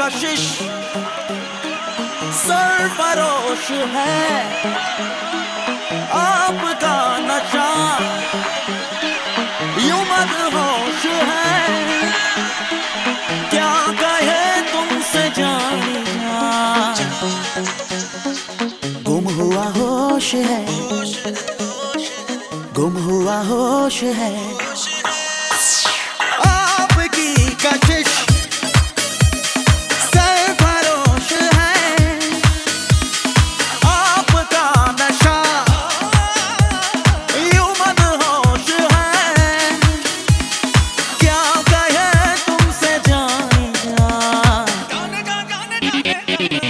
कशिश सरफरोश है। आपका नशा यू होश है। क्या कहे तुमसे जानी गुम हुआ होश है। गुम हुआ होश है। गुम हुआ